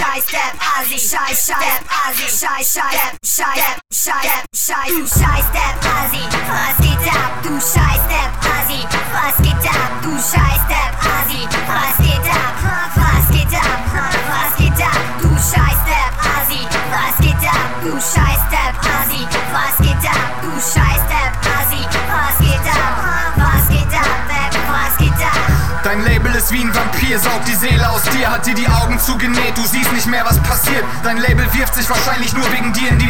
Scheiß Step, Asi, Scheiß Step, Asi, Scheiß Scheiß Step, Scheiß Step, Scheiß du Scheiß Step, Asi, was geht ab, du Scheiß Step, Asi, was geht ab, du Scheiß Step, Asi, was geht ab, was geht ab, was geht ab, du Scheiß Step, Asi, was geht ab, du Scheiß Step, Asi, was geht ab, du Scheiß Dein Label ist wie ein Vampir, saugt die Seele aus dir, hat dir die Augen zugenäht, du siehst nicht mehr, was passiert. Dein Label wirft sich wahrscheinlich nur wegen dir in die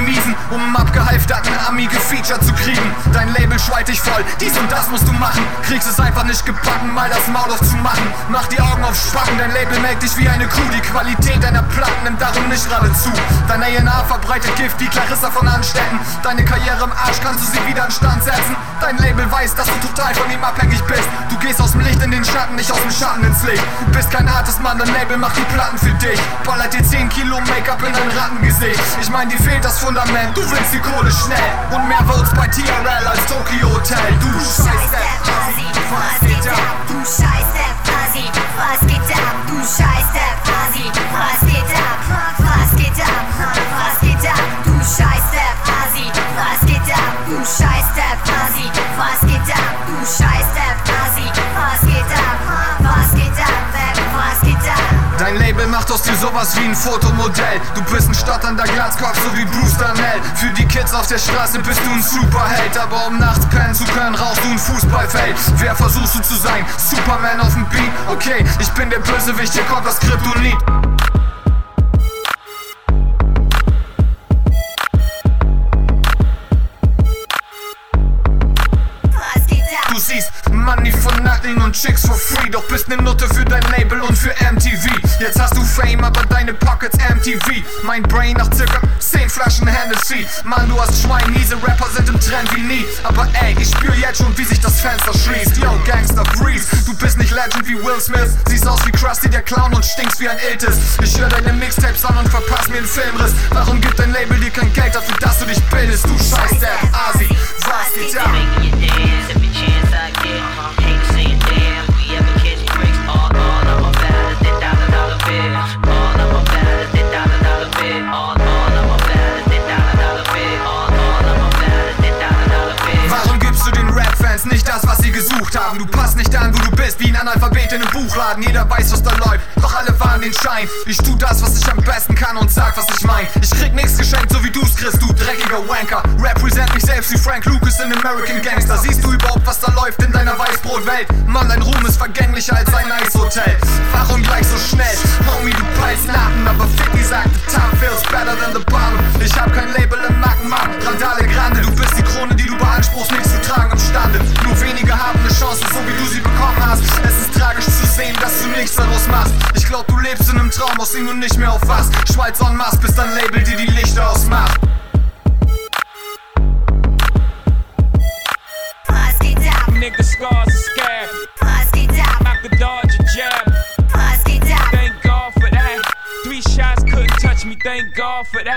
um abgehalfterten Ami gefeatured zu kriegen. Dein Label schweit dich voll, dies und das musst du machen. Kriegst es einfach nicht gebacken, mal das Maul aufzumachen. Mach die Augen auf Spacken, dein Label melkt dich wie eine Kuh. Die Qualität deiner Platten nimmt darum nicht gerade zu. Dein A&R verbreitet Gift wie Clarissa von Anstetten. Deine Karriere im Arsch, kannst du sie wieder in Stand setzen. Dein Label weiß, dass du total von ihm abhängig bist. Du gehst aus dem Licht in den Schatten, nicht aus dem Schatten ins Licht. Du bist kein Artist, Mann, dein Label macht die Platten für dich. Ballert dir 10 Kilo Make-up in dein Rattengesicht. Ich mein, dir fehlt das Fundament, du willst die Kohle schnell. Und mehr Votes bei TRL als Tokyo Hotel. Du Scheiß Scheiße. Asi, was geht ab, du Scheiß Step, Asi, was geht ab, du Scheiß Step, Asi, was geht ab, was geht ab, was geht ab, du Scheiß Asi, was geht ab, du Scheiß Asi, was geht ab, du Scheiß Asi, was macht aus dir sowas wie ein Fotomodell. Du bist ein stotternder Glatzkopf, so wie Bruce Darnell. Für die Kids auf der Straße bist du ein Superheld. Aber um nachts pennen zu können, rauchst du ein Fußballfeld. Wer versuchst du zu sein? Superman auf dem Beat? Okay, ich bin der Bösewicht, hier kommt das Kryptonit. Du siehst Money for nothing und Chicks for free. Doch bist ne Nutte für dein Label und für MTV. Jetzt hast du Fame, aber deine Pockets MTV. Mein Brain nach circa 10 Flaschen Hennessy. Mann, du hast Schwein, diese Rapper sind im Trend wie nie. Aber ey, ich spür jetzt schon, wie sich das Fenster schließt. Yo, Gangster Freeze, du bist nicht Legend wie Will Smith. Siehst aus wie Krusty der Clown und stinkst wie ein Iltis. Ich höre deine Mixtapes an und verpass mir einen Filmriss. Warum gibt dein Label dir kein Geld dafür, dass du dich bildest? Du scheiß Rap-Fans nicht das, was sie gesucht haben? Du passt nicht an, wo du bist, wie ein Analphabet in einem Buchladen. Jeder weiß, was da läuft, doch alle fahren den Schein. Ich tu das, was ich am besten kann und sag, was ich mein. Ich krieg nix geschenkt, so wie du's kriegst, du dreckiger Wanker. Represent mich selbst wie Frank Lucas in American Gangster. Siehst du überhaupt, was da läuft in deiner Weißbrotwelt? Mann, dein Ruhm ist vergänglicher als ein Eishotel. Warum gleich so schnell? Homie, du peilst Laden, aber Ficky sagt, the daraus machst. Ich glaub, du lebst in einem Traum, aus dem du nicht mehr aufwachst. Schweiz en masse, bis dein Label dir die Lichter ausmacht. Was geht ab? Nigga scars are scab. Was geht ab? I could dodge a jab. Was geht ab? Thank God for that. Three shots couldn't touch me. Thank God for that.